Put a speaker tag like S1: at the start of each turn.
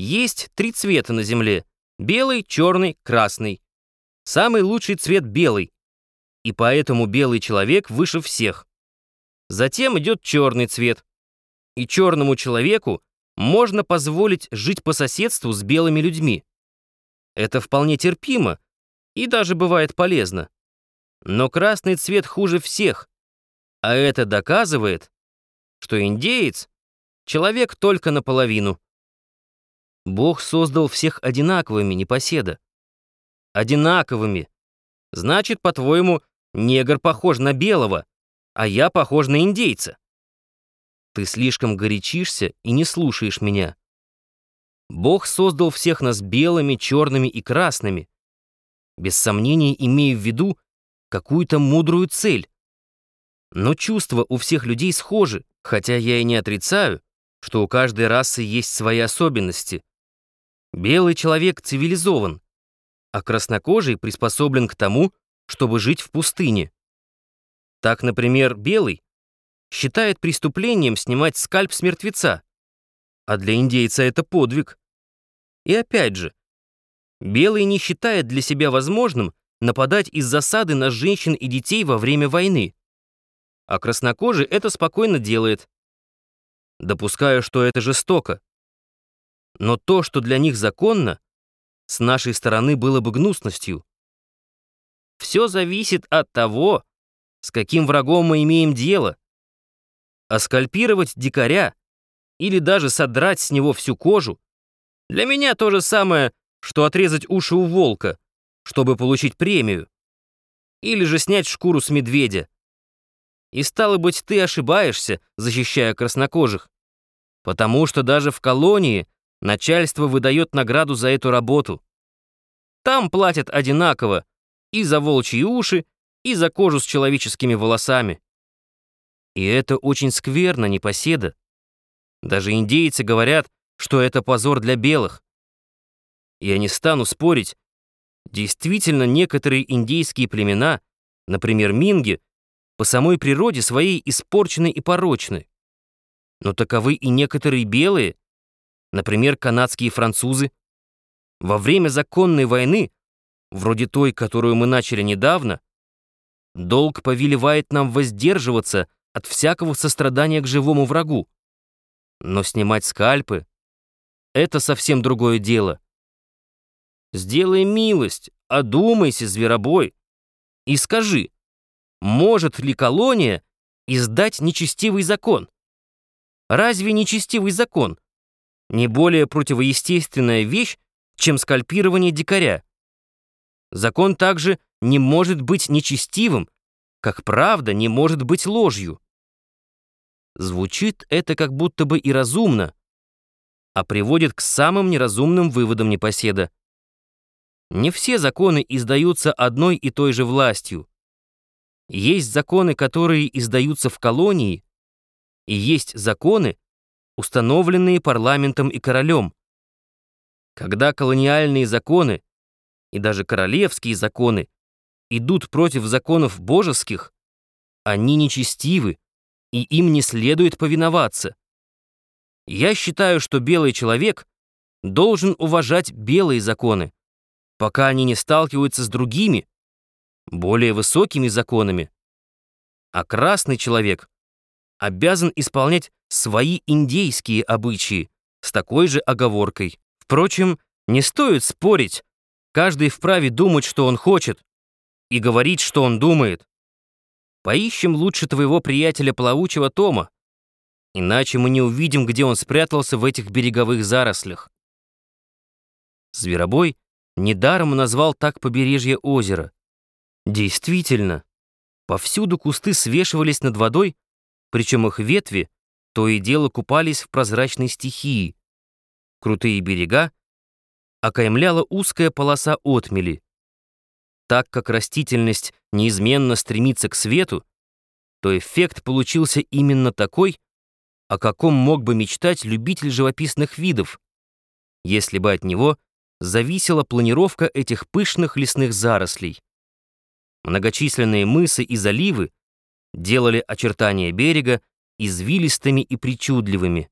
S1: Есть три цвета на Земле — белый, черный, красный. Самый лучший цвет — белый. И поэтому белый человек выше всех. Затем идет черный цвет. И черному человеку можно позволить жить по соседству с белыми людьми. Это вполне терпимо и даже бывает полезно. Но красный цвет хуже всех, а это доказывает, что индеец — человек только наполовину. Бог создал всех одинаковыми, непоседа. Одинаковыми. Значит, по-твоему, негр похож на белого, а я похож на индейца. Ты слишком горячишься и не слушаешь меня. Бог создал всех нас белыми, черными и красными, без сомнения имея в виду какую-то мудрую цель. Но чувства у всех людей схожи, хотя я и не отрицаю, что у каждой расы есть свои особенности. Белый человек цивилизован, а краснокожий приспособлен к тому, чтобы жить в пустыне. Так, например, белый считает преступлением снимать скальп с мертвеца, а для индейца это подвиг. И опять же, белый не считает для себя возможным нападать из засады на женщин и детей во время войны, а краснокожий это спокойно делает. Допускаю, что это жестоко. Но то, что для них законно, с нашей стороны было бы гнусностью. Все зависит от того, с каким врагом мы имеем дело. А скальпировать дикаря или даже содрать с него всю кожу для меня то же самое, что отрезать уши у волка, чтобы получить премию. Или же снять шкуру с медведя. И стало быть, ты ошибаешься, защищая краснокожих. Потому что даже в колонии начальство выдает награду за эту работу. Там платят одинаково и за волчьи уши, и за кожу с человеческими волосами. И это очень скверно, непоседа. Даже индейцы говорят, что это позор для белых. Я не стану спорить. Действительно, некоторые индейские племена, например, минги, по самой природе своей испорчены и порочны. Но таковы и некоторые белые, например, канадские французы. Во время законной войны, вроде той, которую мы начали недавно, долг повелевает нам воздерживаться от всякого сострадания к живому врагу. Но снимать скальпы — это совсем другое дело. Сделай милость, одумайся, зверобой, и скажи, может ли колония издать нечестивый закон? Разве нечестивый закон не более противоестественная вещь, чем скальпирование дикаря? Закон также не может быть нечестивым, как правда не может быть ложью. Звучит это как будто бы и разумно, а приводит к самым неразумным выводам непоседа. Не все законы издаются одной и той же властью. Есть законы, которые издаются в колонии, и есть законы, установленные парламентом и королем. Когда колониальные законы и даже королевские законы идут против законов божеских, они нечестивы, и им не следует повиноваться. Я считаю, что белый человек должен уважать белые законы, пока они не сталкиваются с другими, более высокими законами. А красный человек обязан исполнять свои индейские обычаи с такой же оговоркой. Впрочем, не стоит спорить, каждый вправе думать, что он хочет, и говорить, что он думает. Поищем лучше твоего приятеля плавучего Тома, иначе мы не увидим, где он спрятался в этих береговых зарослях. Зверобой недаром назвал так побережье озера. Действительно, повсюду кусты свешивались над водой, причем их ветви то и дело купались в прозрачной стихии. Крутые берега окаймляла узкая полоса отмели. Так как растительность неизменно стремится к свету, то эффект получился именно такой, о каком мог бы мечтать любитель живописных видов, если бы от него зависела планировка этих пышных лесных зарослей. Многочисленные мысы и заливы делали очертания берега извилистыми и причудливыми.